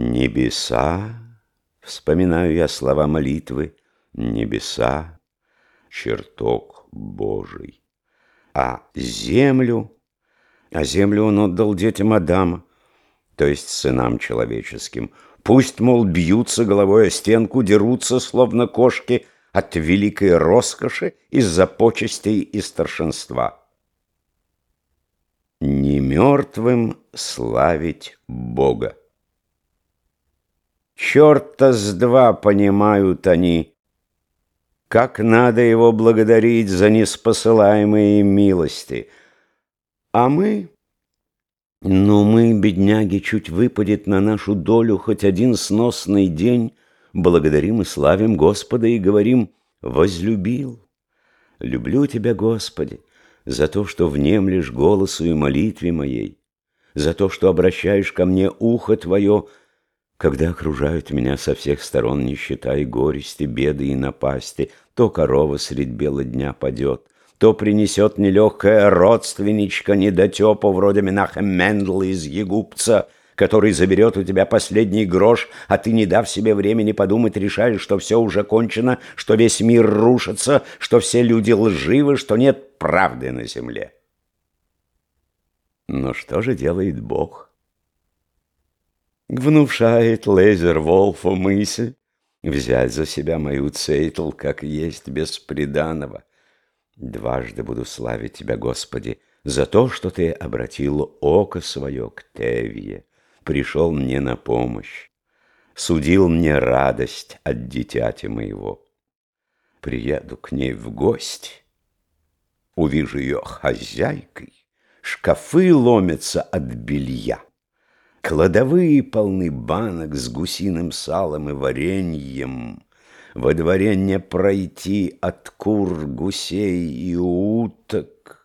Небеса, вспоминаю я слова молитвы, Небеса, чертог Божий. А землю, а землю он отдал детям Адама, то есть сынам человеческим. Пусть, мол, бьются головой о стенку, дерутся, словно кошки, от великой роскоши из-за почестей и старшинства. Не мертвым славить Бога. Черта с два понимают они, как надо его благодарить за неспосылаемые милости. А мы... Ну, мы, бедняги, чуть выпадет на нашу долю хоть один сносный день, благодарим и славим Господа и говорим «возлюбил». Люблю Тебя, Господи, за то, что внемлешь голосу и молитве моей, за то, что обращаешь ко мне ухо Твое, когда окружают меня со всех сторон нищета и горести, беды и напасти, то корова средь бела дня падет, то принесет нелегкая родственничка недотепа вроде Менаха Мендла из Егупца, который заберет у тебя последний грош, а ты, не дав себе времени подумать, решаешь, что все уже кончено, что весь мир рушится, что все люди лживы, что нет правды на земле. Но что же делает Бог? Внушает Лейзер Волфу мысль взять за себя мою цейтл, как есть, без приданого. Дважды буду славить Тебя, Господи, за то, что Ты обратил око свое к Тевье, пришел мне на помощь, судил мне радость от дитяти моего. Приеду к ней в гости, увижу ее хозяйкой, шкафы ломятся от белья. Кладовые полны банок с гусиным салом и вареньем. Во дворе не пройти от кур, гусей и уток.